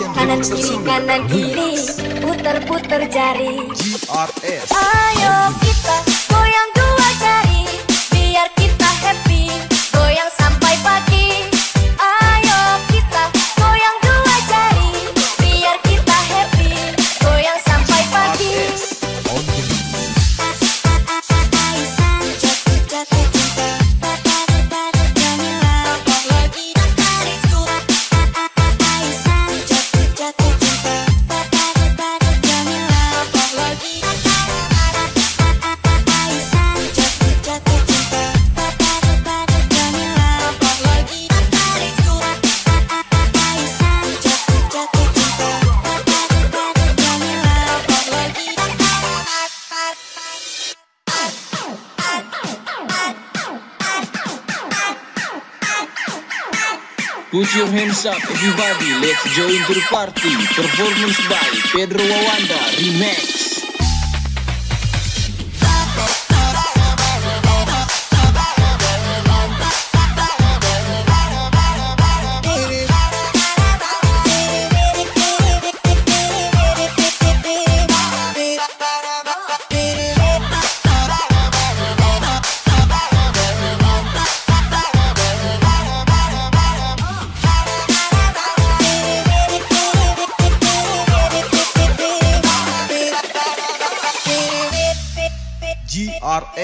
Kanan kiri kanan kiri. Puter puter jari. GRS Ayo kita What's up everybody, let's join to the party. Performance by Pedro Wawanda Remix.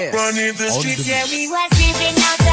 Running the streets. Yeah, we was living out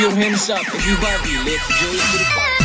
Your hands up if you Barbie. Let's go to the party.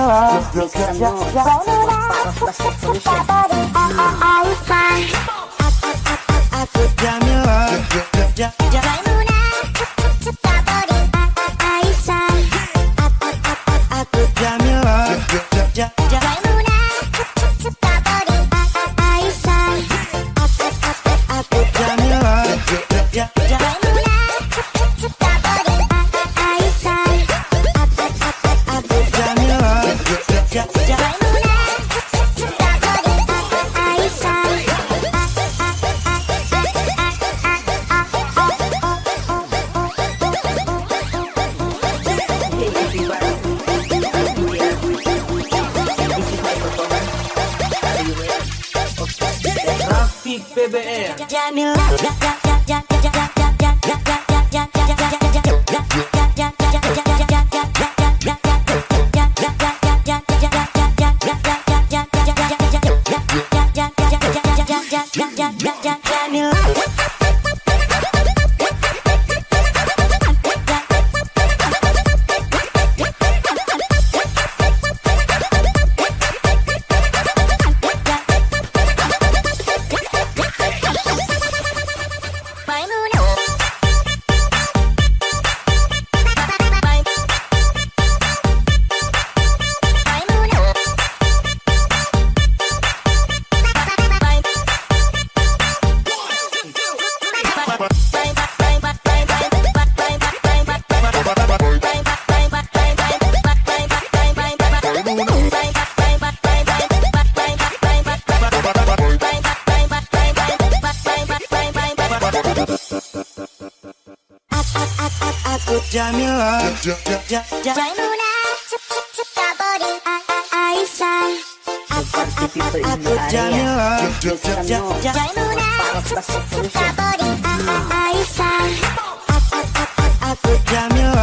Aku jamin Aku the area.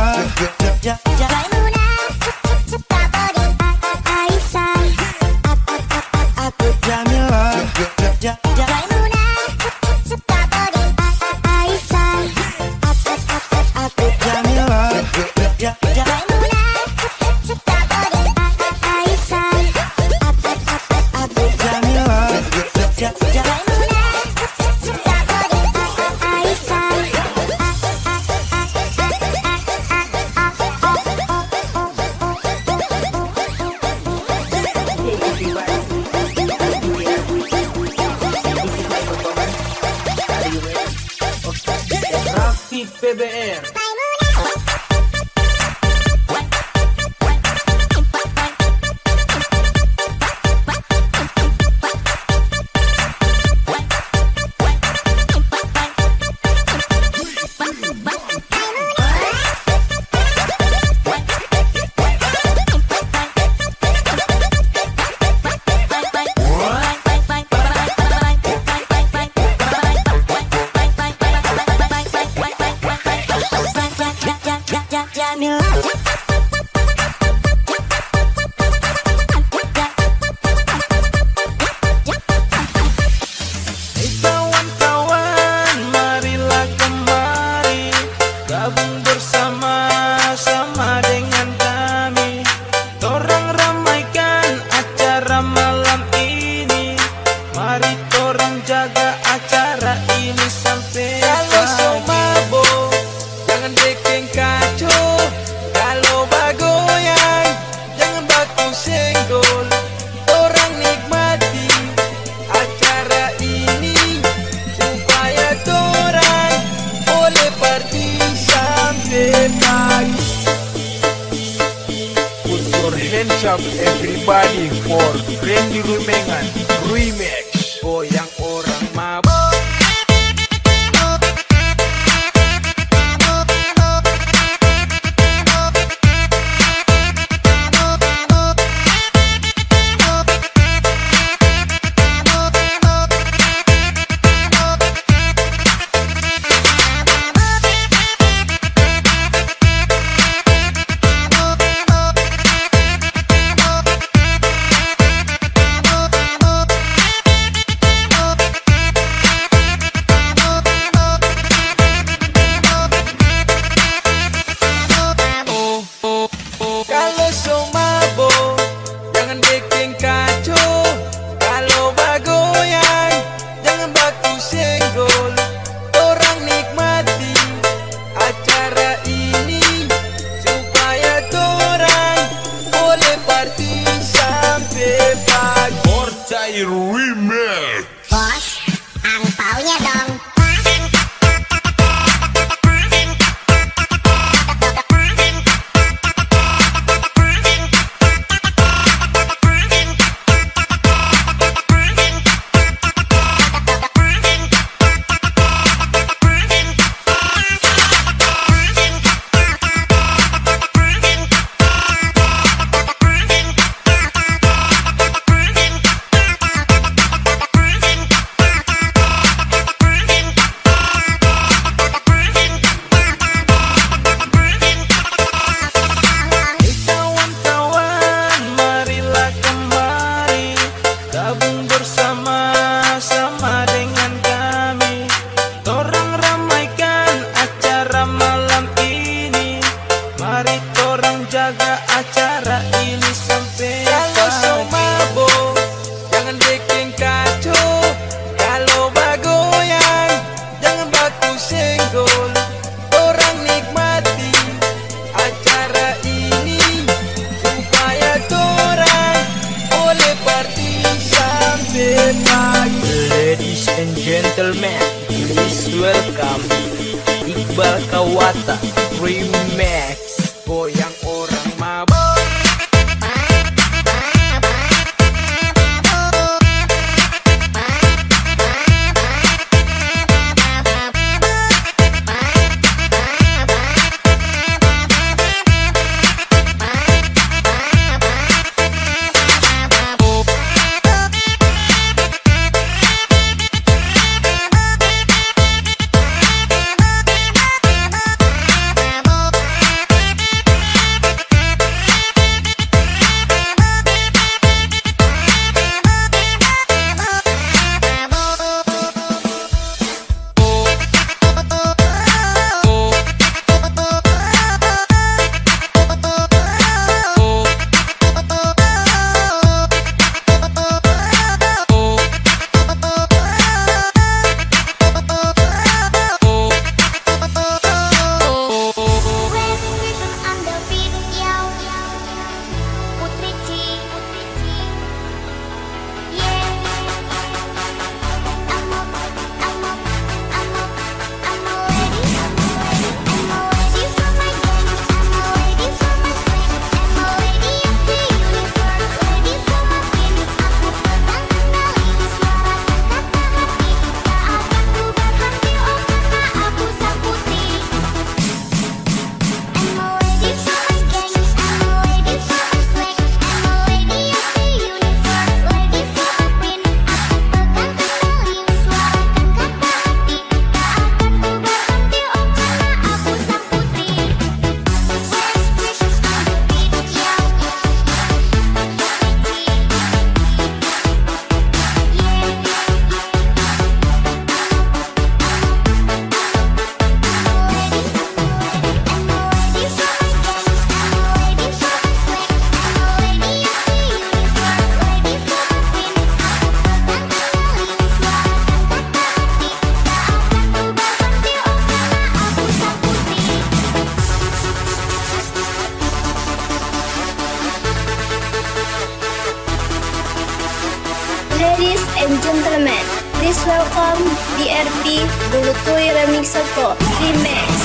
produttore remix al pop di me.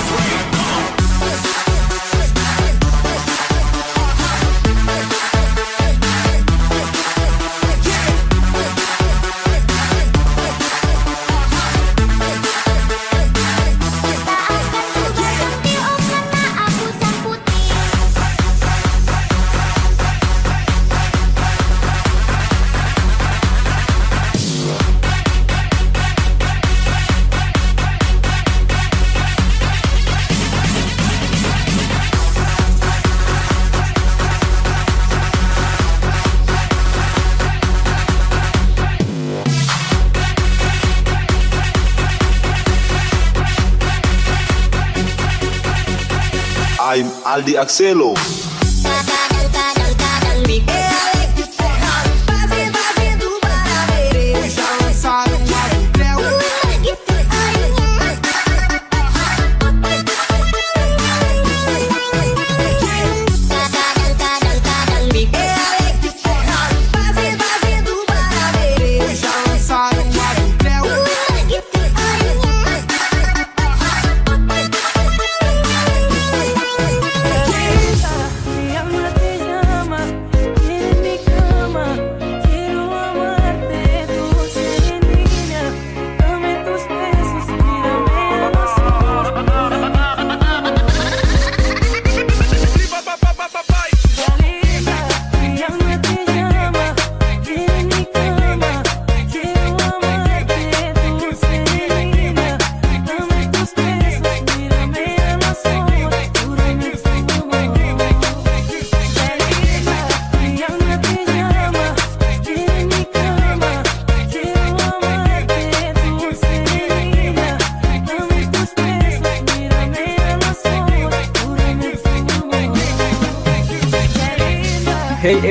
I'm Aldi Axelo.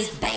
Your speakers